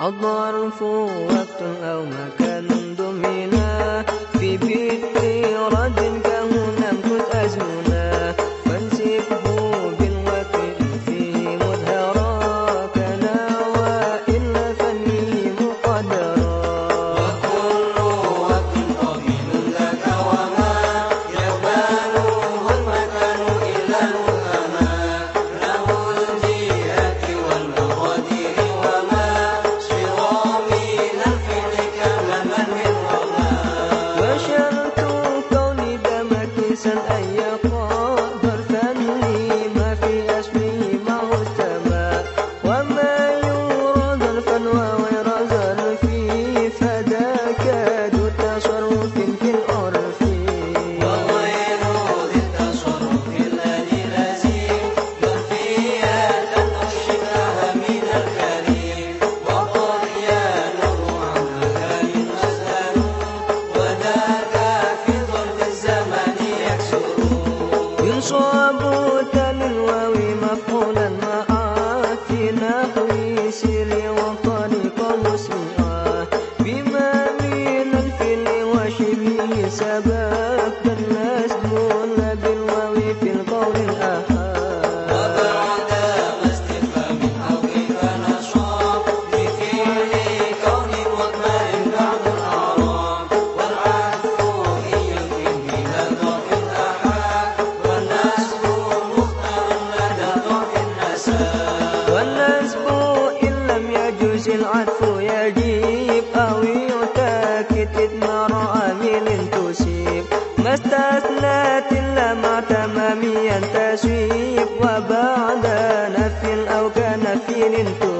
الظرف وقت أو مكان العفو يجيب قوي يتاكد إثم من تشيب. ما استثنت إلا مع تماميا تشيب. وبعد نفي أو كنفي تشيب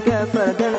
كفدا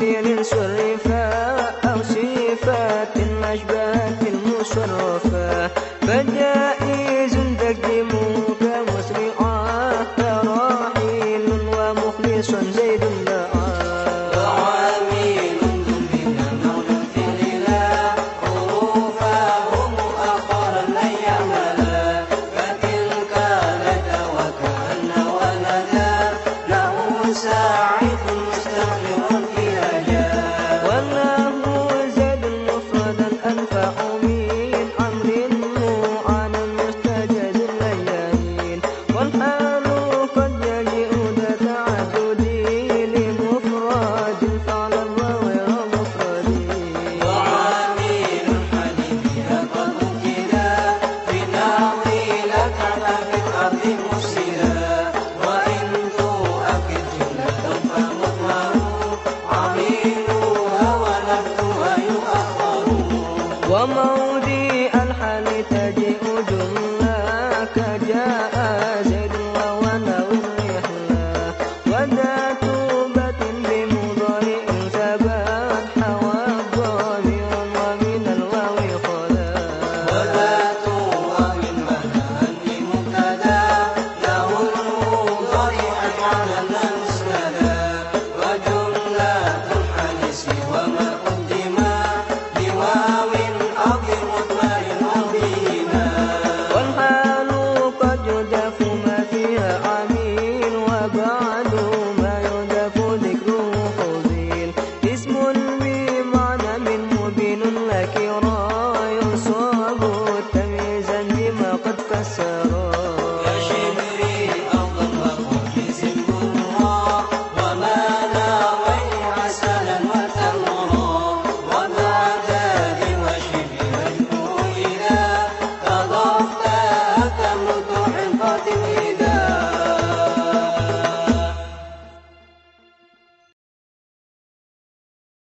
فعل صرفا أو